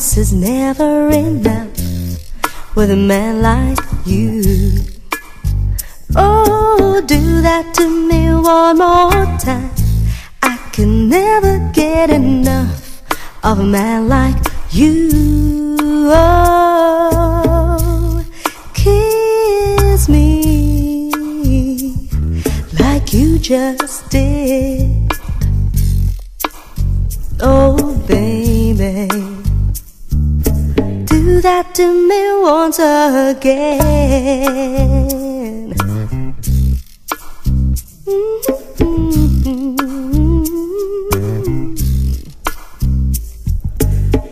Once is never enough with a man like you. Oh, do that to me one more time. I can never get enough of a man like you. Oh, kiss me like you just did. Do that to me once again. Mm-hmm.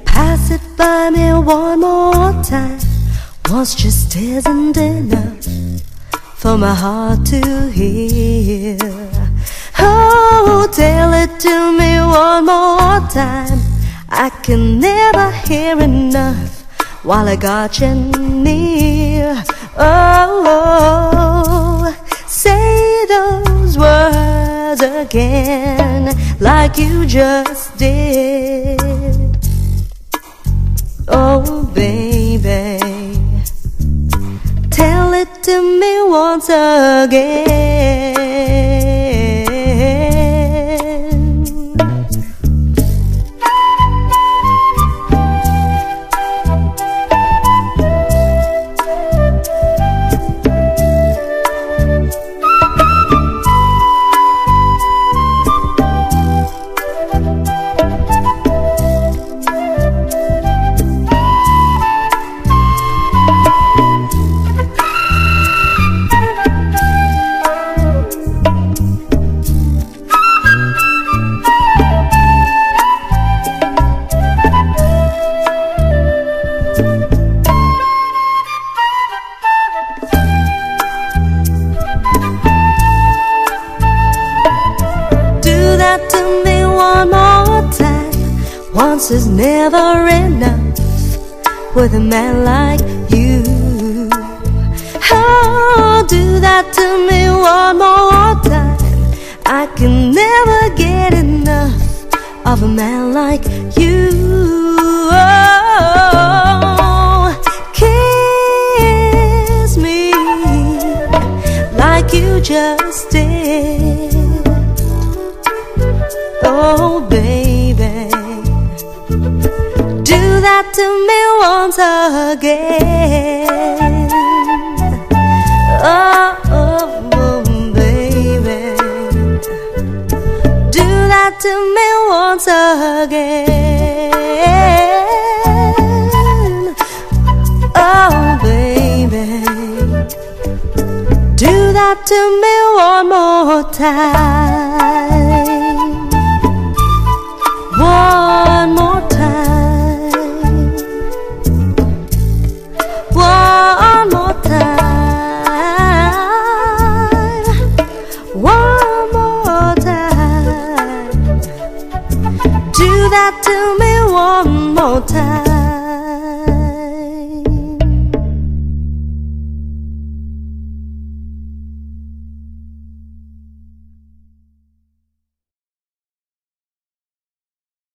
Pass it by me one more time. Once just isn't enough for my heart to hear. Oh, tell it to me one more time. I can never hear enough while I got you near. Oh, say those words again like you just did. Oh, baby, tell it to me once again. Once is never enough with a man like you. Oh, do that to me one more time. I can never get enough of a man like you. Oh, kiss me like you just did. Oh, do that to me once again. Oh, oh, baby, do that to me once again. Oh, baby, do that to me one more time. One to me one more time.